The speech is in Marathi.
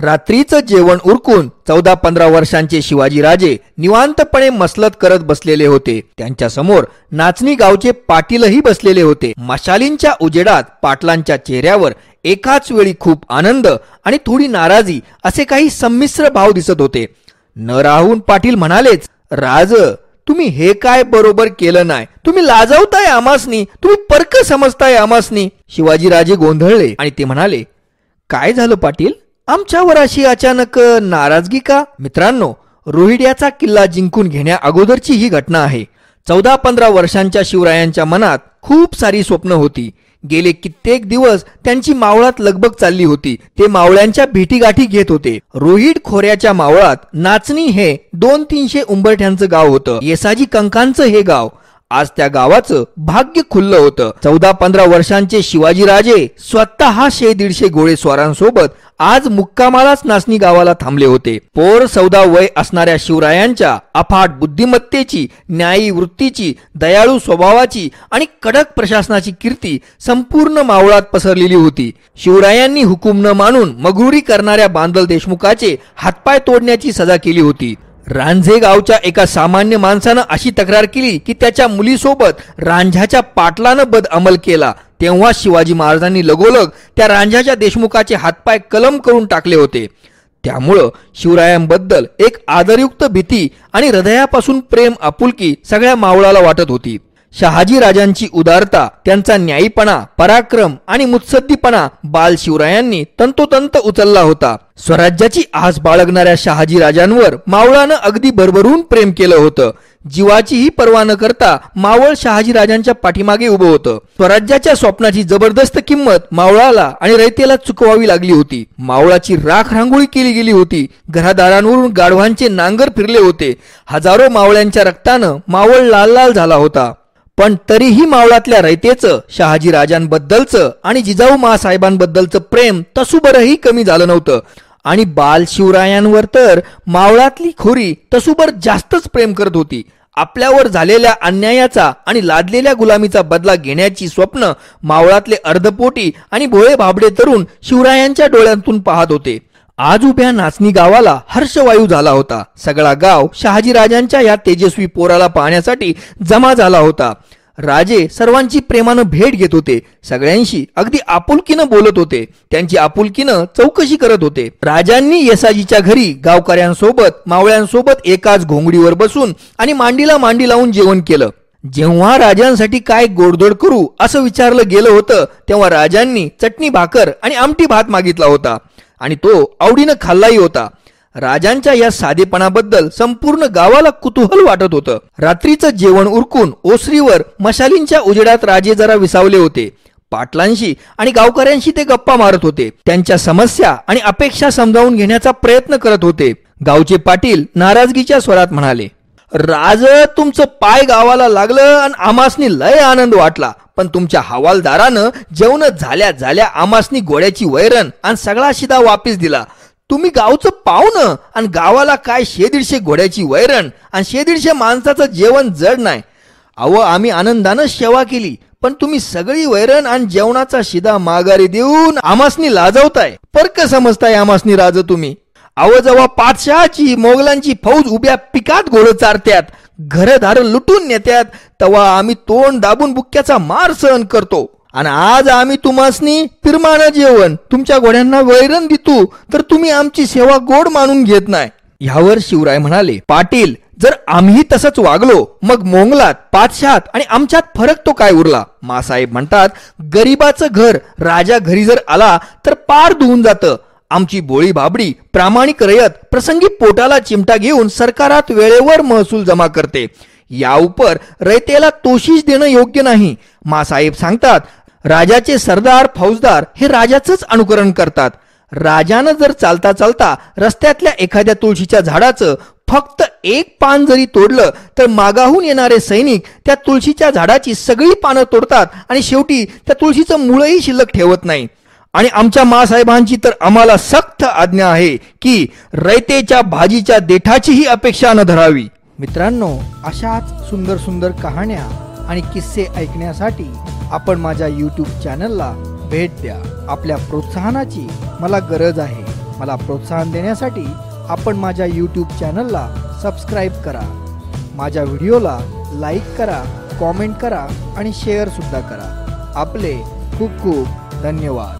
रात्रीचं जेवण उरकून चौदा पंधरा वर्षांचे शिवाजी राजे निवांतपणे मसलत करत बसलेले होते. त्यांच्यासमोर नाचणी गावचे पाटीलही बसलेले होते. मशालींच्या उजेडात पाटलांच्या चेहऱ्यावर एकाच वेळी खूप आनंद आणि थोडी नाराजी असे काही संमिश्र भाव दिसत होते. न राहून पाटील म्हणालेच राज तुम्ही हे काय बरोबर केलं नाही? तुम्ही लाजवताय आमासनी तुम्ही परक समजताय आमासनी शिवाजीराजे गोंधळले आणि ते म्हणाले काय झालं पाटील? आमच्यावर अशी अचानक नाराजगी का? मित्रांनो रोहिड्याचा किल्ला जिंकून घेण्या अगोदरची ही घटना आहे. चौदा पंधरा वर्षांच्या शिवरायांच्या मनात खूप सारी स्वप्न होती. गेले कित्येक दिवस त्यांची मावळात लगबग चालली होती. ते मावळ्यांच्या भेटीगाठी घेत होते. रोहिड खोऱ्याच्या मावळात नाचणी हे दोन तीनशे उंबरठ्यांचं गाव होतं. येसाजी कंकांचं हे गाव. आज त्या गावाचं भाग्य खुल्लं होतं. चौदा पंधरा वर्षांचे शिवाजीराजे स्वतः शे दीडशे घोडेस्वारांसोबत आज मुक्कामालाच नाचणी गावाला थांबले होते. पोर सौदा वय असणाऱ्या शिवरायांच्या अफाट बुद्धिमत्तेची न्यायी वृत्तीची दयाळू स्वभावाची आणि कडक प्रशासनाची कीर्ती संपूर्ण मावळात पसरलेली होती. शिवरायांनी हुकूम न मानून मगरुरी करणाऱ्या बांदल देशमुखाचे हातपाय तोडण्याची सजा केली होती. रांझे गावच्या एका सामान्य माणसानं अशी तक्रार केली की त्याच्या मुलीसोबत रांझ्याच्या पाटलानं बद अमल केला. तेव्हा शिवाजी महाराजांनी लगोलग त्या रांझ्याच्या देशमुखाचे हातपाय कलम करून टाकले होते. त्यामुळं शिवरायांबद्दल एक आदरयुक्त भीती आणि हृदयापासून प्रेम आपुलकी सगळ्या मावळाला वाटत होती. शहाजी राजांची उदारता त्यांचा न्यायीपणा पराक्रम आणि मुत्सद्दीपणा बाल शिवरायांनी तंतोतंत उचलला होता. स्वराज्याची आस बाळगणाऱ्या शहाजी राजांवर मावळानं अगदी भरभरून प्रेम केलं होतं. जीवाचीही पर्वा न करता मावळ शहाजी राजांच्या पाठीमागे उभं होतं. स्वराज्याच्या स्वप्नाची जबरदस्त किंमत मावळाला आणि रयतेला चुकवावी लागली होती. मावळाची राख रांगोळी केली गेली होती. घरादारांवरून गाढवांचे नांगर फिरले होते. हजारो मावळ्यांच्या रक्तानं मावळ लाल लाल झाला होता. पण तरीही मावळातल्या रयतेचं शहाजी राजांबद्दलचं आणि जिजाऊ मासाहेबांबद्दलचं प्रेम तसुबरही कमी झालं नव्हतं. आणि बाल शिवरायांवर तर मावळातली खोरी तसुबर जास्तच प्रेम करत होती. आपल्यावर झालेल्या अन्यायाचा आणि लादलेल्या गुलामीचा बदला घेण्याची स्वप्न मावळातले अर्धपोटी आणि भोळे भाबडे तरुण शिवरायांच्या डोळ्यांतून पाहत होते. आज उभ्या नाचणी गावाला हर्षवायू झाला होता. सगळा गाव शहाजीराजांच्या या तेजस्वी पोराला पाहण्यासाठी जमा झाला होता. राजे सर्वांची प्रेमानं भेट घेत होते. सगळ्यांशी अगदी आपुलकीनं बोलत होते. त्यांची आपुलकीनं चौकशी करत होते. राजांनी येसाजीच्या घरी गावकऱ्यांसोबत मावळ्यांसोबत एकाच घोंगडीवर बसून आणि मांडीला मांडी लावून जेवण केलं. जेव्हा राजांसाठी काय गोडधोड करू असं विचारलं गेलं होतं तेव्हा राजांनी चटणी भाकर आणि आमटी भात मागितला होता. आणि तो आवडीनं खाल्लाही होता. राजांच्या या साधेपणाबद्दल संपूर्ण गावाला कुतूहल वाटत होतं. रात्रीचं जेवण उरकून ओसरीवर मशालींच्या उजेडात राजे जरा विसावले होते. पाटलांशी आणि गावकऱ्यांशी ते गप्पा मारत होते. त्यांच्या समस्या आणि अपेक्षा समजावून घेण्याचा प्रयत्न करत होते. गावचे पाटील नाराजगीच्या स्वरात म्हणाले राज तुमचं पाय गावाला लागलं आणि आमासनी लय आनंद वाटला. पण तुमच्या हवालदारानं जेवण झाल्या झाल्या आमासनी गोड्याची वैरण आणि सगळा शिदा वापिस दिला. तुम्ही गावचं पाहुणं आणि गावाला काय शे दीडशे घोड्याची वैरण आणि शे दीडशे माणसाचं जेवण जड नाही. अव आम्ही आनंदानं सेवा केली पण तुम्ही सगळी वैरण आणि जेवणाचा शिदा माघारी देऊन आमासनी लाजवताय. परक समजताय आमासनी राज तुम्ही? अव जेव्हा पातशहाची मोगलांची फौज उभ्या पिकात घोडं चारत्यात घरधार लुटून नेत्यात तेव्हा आम्ही तोंड दाबून बुक्क्याचा मार सहन करतो. आणि आज आम्ही तुम्हासनी पिरमानं जेवण. तुमच्या घोड्यांना वैरण देतो तर तुम्ही आमची सेवा गोड मानून घेत नाही. ह्यावर शिवराय म्हणाले पाटील जर आम्ही तसंच वागलो मग मोंगलात पाचशात आणि आमच्यात फरक तो काय उरला? मासाहेब म्हणतात गरिबाचं घर राजा घरी जर आला तर पार धुवून जातं. आमची बोळी बाबडी प्रामाणिक रयत प्रसंगी पोटाला चिमटा घेऊन सरकारात वेळेवर महसूल जमा करते. या उपर रयतेला तोशीच देणं योग्य नाही. मासाहेब सांगतात राजाचे सरदार फौजदार हे राजाचंच अनुकरण करतात. राजानं जर चालता चालता रस्त्यातल्या एखाद्या तुळशीच्या झाडाचं फक्त एक पान जरी तोडलं तर मागाहून येणारे सैनिक त्या तुळशीच्या झाडाची सगळी पानं तोडतात आणि शेवटी त्या तुळशीचं मुळही शिल्लक ठेवत नाही. आणि आमच्या मासाहेबांची तर आम्हाला सक्त आज्ञा आहे की रयतेच्या भाजीच्या देठाचीही अपेक्षा न धरावी. मित्रांनो अशाच सुंदर सुंदर कहाण्या आणि किस्से ऐकण्यासाठी आपण माझ्या यूट्यूब चॅनलला भेट द्या. आपल्या प्रोत्साहनाची मला गरज आहे. मला प्रोत्साहन देण्यासाठी आपण माझ्या यूट्यूब चॅनलला सबस्क्राईब करा. माझ्या व्हिडिओला लाईक करा कॉमेंट करा आणि शेअरसुद्धा करा. आपले खूप खूप धन्यवाद.